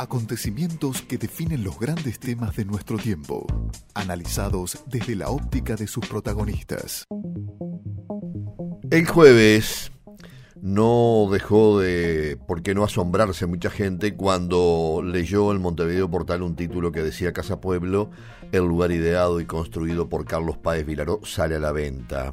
Acontecimientos que definen los grandes temas de nuestro tiempo, analizados desde la óptica de sus protagonistas. El jueves no dejó de, por qué no asombrarse mucha gente cuando leyó en Montevideo Portal un título que decía Casa Pueblo, el lugar ideado y construido por Carlos Páez Vilaró, sale a la venta.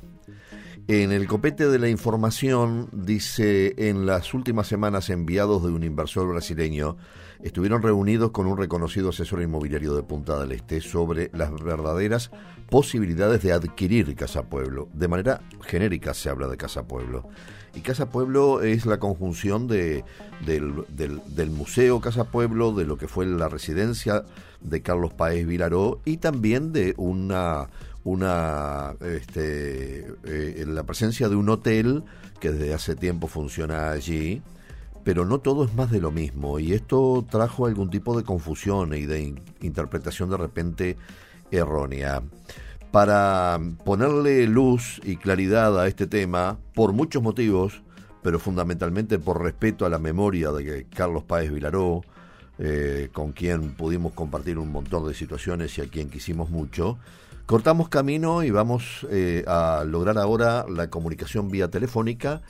En el copete de la información dice, en las últimas semanas enviados de un inversor brasileño estuvieron reunidos con un reconocido asesor inmobiliario de Punta del Este sobre las verdaderas posibilidades de adquirir Casa Pueblo. De manera genérica se habla de Casa Pueblo. Y Casa Pueblo es la conjunción de, del, del, Museo Casa Pueblo, de lo que fue la residencia de Carlos Paez Vilaró y también de una una este, eh, la presencia de un hotel que desde hace tiempo funciona allí, pero no todo es más de lo mismo y esto trajo algún tipo de confusión y de interpretación de repente errónea. Para ponerle luz y claridad a este tema, por muchos motivos, pero fundamentalmente por respeto a la memoria de Carlos Páez Vilaró, eh, con quien pudimos compartir un montón de situaciones y a quien quisimos mucho, Cortamos camino y vamos eh, a lograr ahora la comunicación vía telefónica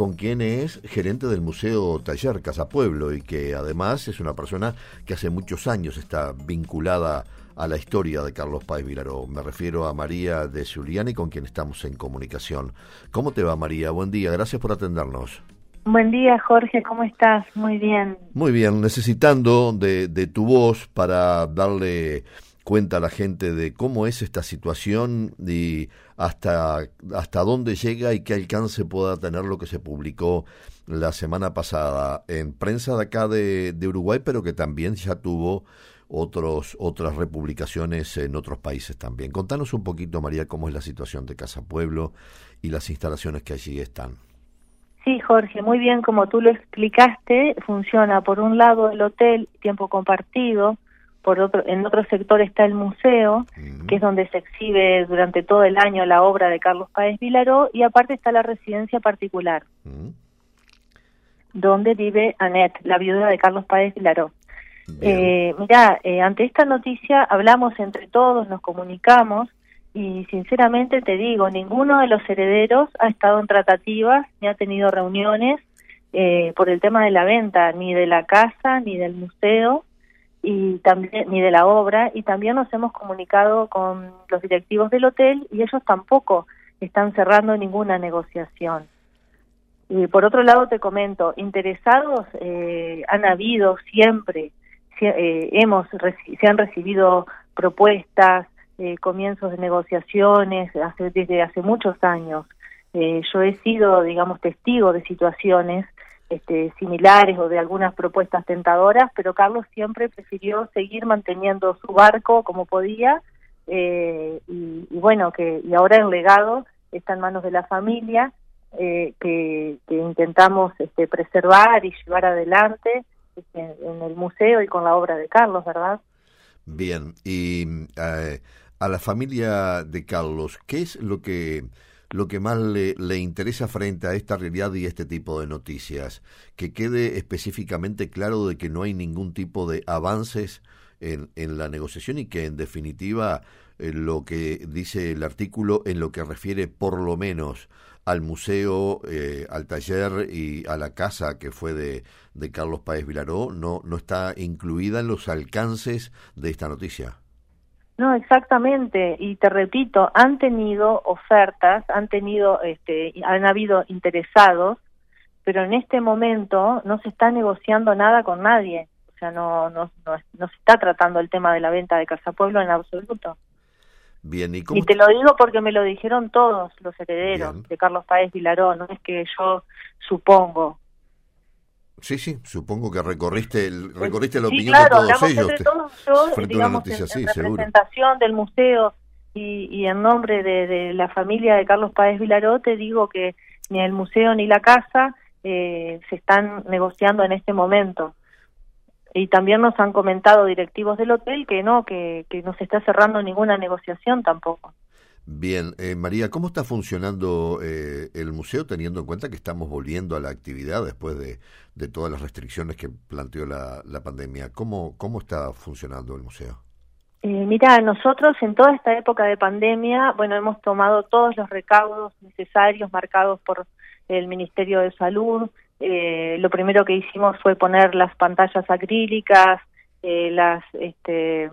con quien es gerente del Museo Taller Casa Pueblo y que además es una persona que hace muchos años está vinculada a la historia de Carlos Páez Vilaró. Me refiero a María de Giuliani con quien estamos en comunicación. ¿Cómo te va María? Buen día, gracias por atendernos. Buen día Jorge, ¿cómo estás? Muy bien. Muy bien, necesitando de, de tu voz para darle cuenta la gente de cómo es esta situación y hasta, hasta dónde llega y qué alcance pueda tener lo que se publicó la semana pasada en prensa de acá de, Uruguay, pero que también ya tuvo otros, otras republicaciones en otros países también. Contanos un poquito, María, cómo es la situación de Casa Pueblo y las instalaciones que allí están. Sí, Jorge, muy bien, como tú lo explicaste, funciona por un lado el hotel tiempo compartido, por otro, en otro sector está el museo, que es donde se exhibe durante todo el año la obra de Carlos Páez Vilaró, y aparte está la residencia particular, donde vive Annette, la viuda de Carlos Páez Vilaró. Eh, mira, eh, ante esta noticia hablamos entre todos, nos comunicamos, y sinceramente te digo, ninguno de los herederos ha estado en tratativas ni ha tenido reuniones eh, por el tema de la venta, ni de la casa, ni del museo y también ni de la obra y también nos hemos comunicado con los directivos del hotel y ellos tampoco están cerrando ninguna negociación. Y por otro lado te comento, interesados eh, han habido siempre, eh, hemos se han recibido propuestas, eh, comienzos de negociaciones hace, desde hace muchos años. yo he sido, digamos, testigo de situaciones este, similares o de algunas propuestas tentadoras, pero Carlos siempre prefirió seguir manteniendo su barco como podía eh, y, bueno, que y ahora el legado está en manos de la familia eh, que, intentamos este, preservar y llevar adelante este, en el museo y con la obra de Carlos, ¿verdad? Bien, y eh, a la familia de Carlos, ¿qué es lo que lo que más le, le, interesa frente a esta realidad y este tipo de noticias. Que quede específicamente claro de que no hay ningún tipo de avances en, en la negociación y que en definitiva eh, lo que dice el artículo en lo que refiere por lo menos al museo, eh, al taller y a la casa que fue de, de Carlos Páez Vilaró no, no está incluida en los alcances de esta noticia. No, exactamente. Y te repito, han tenido ofertas, han tenido, este, han habido interesados, pero en este momento no se está negociando nada con nadie. O sea, no, no, no, se está tratando el tema de la venta de Casa Pueblo en absoluto. Bien, ¿y, y te lo digo porque me lo dijeron todos los herederos de Carlos Páez Vilaró, no es que yo supongo. Sí, sí, supongo que recorriste el, recorriste la opinión de todos ellos. yo, digamos, en, representación del museo y, y en nombre de, la familia de Carlos Páez Vilaró, te digo que ni el museo ni la casa eh, se están negociando en este momento. Y también nos han comentado directivos del hotel que no, que, que no se está cerrando ninguna negociación tampoco. Bien, eh, María, ¿cómo está funcionando eh, el museo teniendo en cuenta que estamos volviendo a la actividad después de, todas las restricciones que planteó la, pandemia? ¿Cómo, ¿Cómo está funcionando el museo? Eh, mira, nosotros en toda esta época de pandemia, bueno, hemos tomado todos los recaudos necesarios marcados por el Ministerio de Salud. Eh, lo primero que hicimos fue poner las pantallas acrílicas, las este,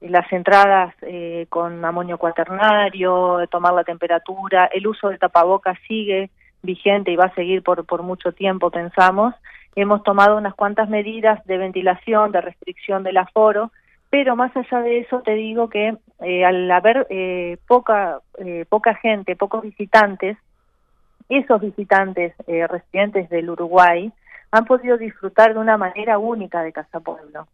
las entradas eh, con amonio cuaternario, tomar la temperatura, el uso de tapabocas sigue vigente y va a seguir por, por mucho tiempo, pensamos. Hemos tomado unas cuantas medidas de ventilación, de restricción del aforo, pero más allá de eso te digo que eh, al haber eh, poca, poca gente, pocos visitantes, esos visitantes residentes del Uruguay han podido disfrutar de una manera única de Casa Pueblo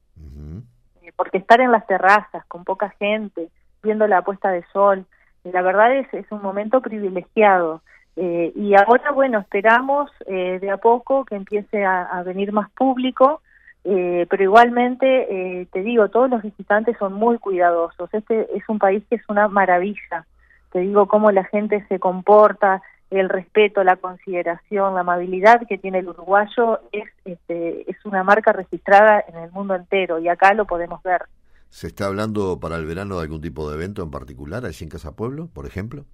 porque estar en las terrazas con poca gente, viendo la puesta de sol, la verdad es, es un momento privilegiado. Eh, y ahora, bueno, esperamos eh, de a poco que empiece a, venir más público, eh, pero igualmente, te digo, todos los visitantes son muy cuidadosos. Este es un país que es una maravilla. Te digo cómo la gente se comporta, el respeto, la consideración, la amabilidad que tiene el uruguayo es, este, es una marca registrada en el mundo entero y acá lo podemos ver. ¿Se está hablando para el verano de algún tipo de evento en particular allí en Casa Pueblo, por ejemplo?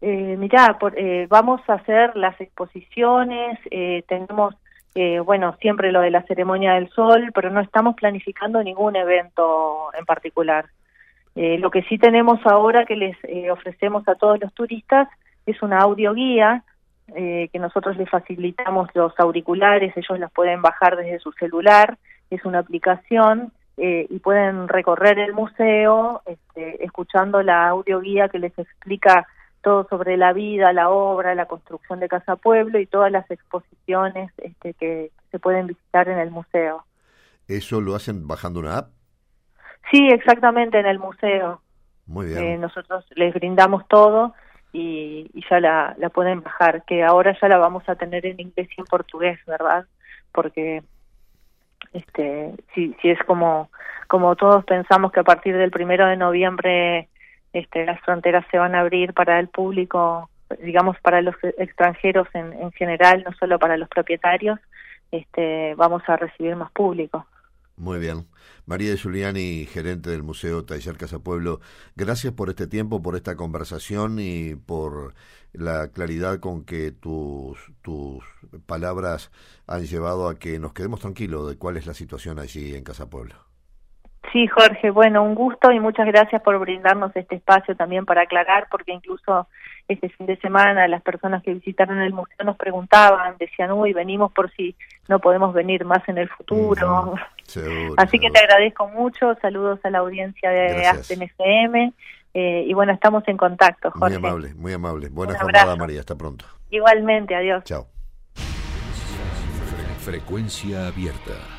Eh, mirá, eh, vamos a hacer las exposiciones, eh, tenemos, eh, bueno, siempre lo de la ceremonia del sol, pero no estamos planificando ningún evento en particular. lo que sí tenemos ahora que les ofrecemos a todos los turistas es una audioguía eh, que nosotros les facilitamos los auriculares, ellos las pueden bajar desde su celular, es una aplicación eh, y pueden recorrer el museo este, escuchando la audioguía que les explica todo sobre la vida, la obra, la construcción de Casa Pueblo y todas las exposiciones este, que se pueden visitar en el museo. ¿Eso lo hacen bajando una app? Sí, exactamente, en el museo. Muy bien. Eh, nosotros les brindamos todo y, ya la, la pueden bajar, que ahora ya la vamos a tener en inglés y en portugués, ¿verdad? Porque este si, si es como como todos pensamos que a partir del primero de noviembre este, las fronteras se van a abrir para el público, digamos para los extranjeros en, en general, no solo para los propietarios, este, vamos a recibir más público. Muy bien. María de Giuliani, gerente del Museo Taller Casa Pueblo, gracias por este tiempo, por esta conversación y por la claridad con que tus, tus palabras han llevado a que nos quedemos tranquilos de cuál es la situación allí en Casa Pueblo. Sí, Jorge, bueno, un gusto y muchas gracias por brindarnos este espacio también para aclarar, porque incluso este fin de semana las personas que visitaron el museo nos preguntaban, decían, uy, venimos por si no podemos venir más en el futuro. Así que te agradezco mucho, saludos a la audiencia de Aspen FM eh, y bueno, estamos en contacto, Jorge. Muy amable, muy amable. Buena jornada, María, hasta pronto. Igualmente, adiós. Chao. Frecuencia abierta.